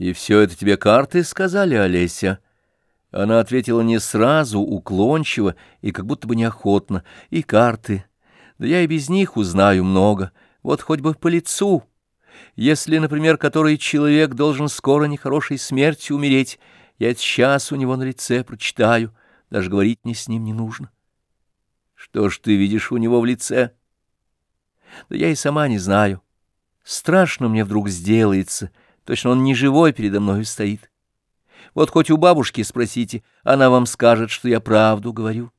«И все это тебе карты сказали, Олеся?» Она ответила не сразу, уклончиво и как будто бы неохотно. «И карты. Да я и без них узнаю много. Вот хоть бы по лицу. Если, например, который человек должен скоро нехорошей смертью умереть, я это сейчас у него на лице прочитаю. Даже говорить мне с ним не нужно». «Что ж ты видишь у него в лице?» «Да я и сама не знаю. Страшно мне вдруг сделается». Точно он не живой передо мною стоит. Вот хоть у бабушки спросите, она вам скажет, что я правду говорю.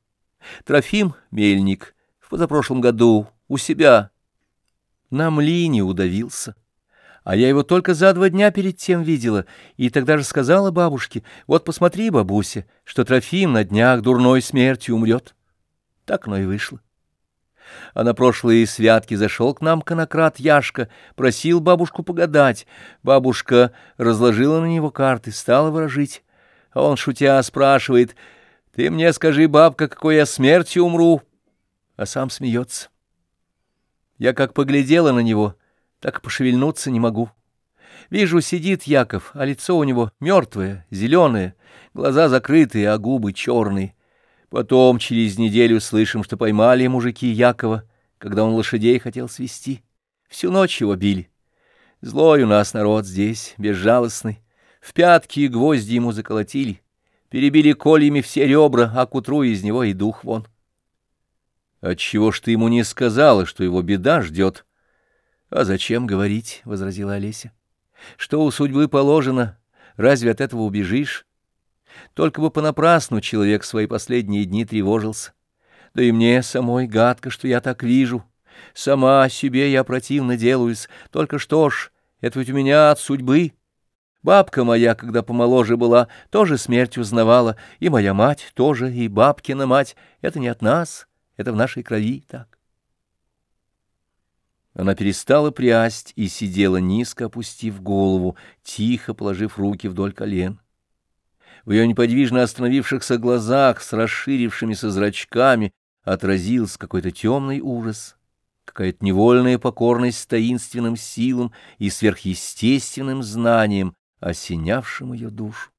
Трофим Мельник в позапрошлом году у себя на млине удавился. А я его только за два дня перед тем видела, и тогда же сказала бабушке, вот посмотри, бабуся, что Трофим на днях дурной смертью умрет. Так оно и вышло. А на прошлые святки зашел к нам конократ Яшка, просил бабушку погадать. Бабушка разложила на него карты, стала выражить. А он, шутя, спрашивает, «Ты мне скажи, бабка, какой я смертью умру?» А сам смеется. Я как поглядела на него, так пошевельнуться не могу. Вижу, сидит Яков, а лицо у него мертвое, зеленое, глаза закрытые, а губы черные. Потом через неделю слышим, что поймали мужики Якова, когда он лошадей хотел свести. Всю ночь его били. Злой у нас народ здесь, безжалостный. В пятки и гвозди ему заколотили. Перебили кольями все ребра, а к утру из него и дух вон. Отчего ж ты ему не сказала, что его беда ждет? — А зачем говорить? — возразила Олеся. — Что у судьбы положено, разве от этого убежишь? Только бы понапрасну человек свои последние дни тревожился. Да и мне самой гадко, что я так вижу. Сама себе я противно делаюсь. Только что ж, это ведь у меня от судьбы. Бабка моя, когда помоложе была, тоже смерть узнавала, и моя мать тоже, и бабкина мать. Это не от нас, это в нашей крови так. Она перестала прясть и сидела низко, опустив голову, тихо положив руки вдоль колен. В ее неподвижно остановившихся глазах с расширившимися зрачками отразился какой-то темный ужас, какая-то невольная покорность таинственным силам и сверхъестественным знаниям, осенявшим ее душу.